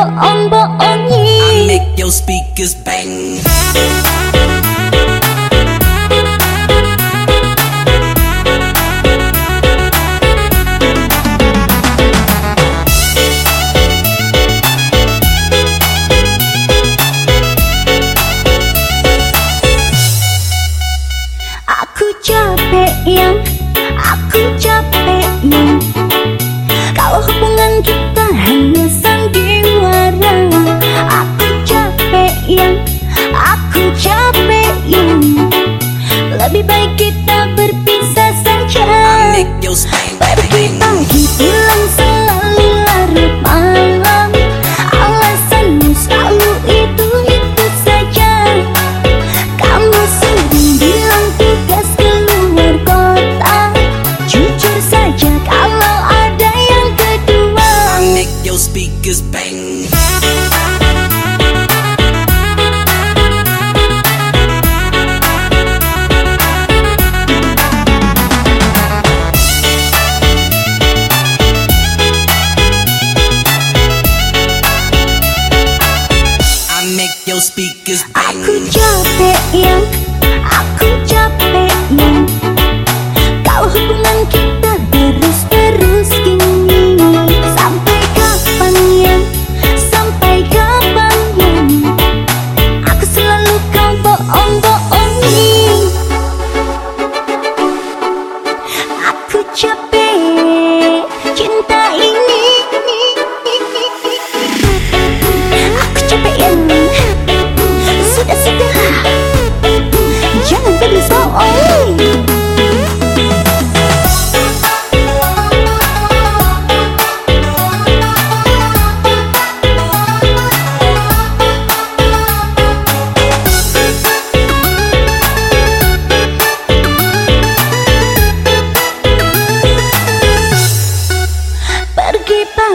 kau bohong-bohongi Make your speakers bang. Aku capek yang Aku capek speakers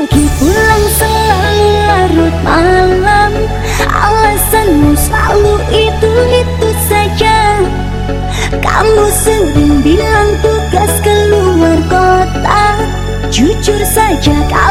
Pergi pulang selalu larut malam. Alasanmu selalu itu-itu saja. Kamu sering bilang tugas keluar kota. Jujur saja kamu